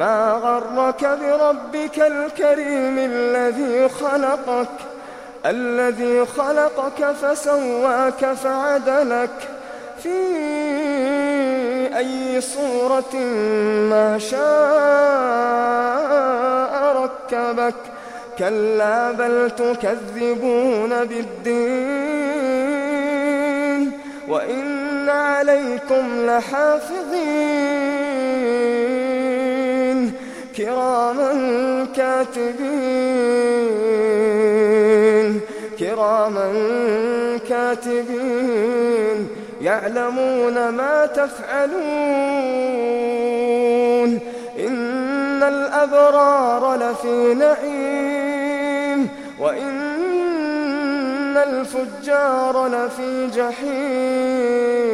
ما غرك بربك الكريم الذي خلقك الذي خلقك فسواك فعدلك. في أي صورة ما شاء ركبك. كلا بل تكذبون بالدين وإن عليكم لحافظين. كراما كاتبين كراما كاتبين يعلمون ما تفعلون. إن الأبرار لفي نعيم وإن الفجار لفي جحيم.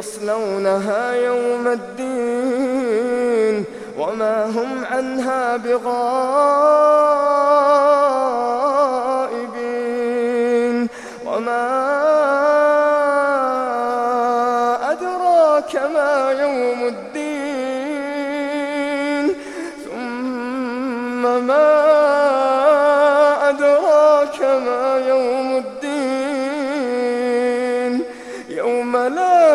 يصلونها يوم الدين وما هم عنها بغائبين وما أدراك ما يوم الدين ثم ما أدراك ما يوم الدين يوم لا